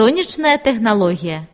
Сонячная технологія.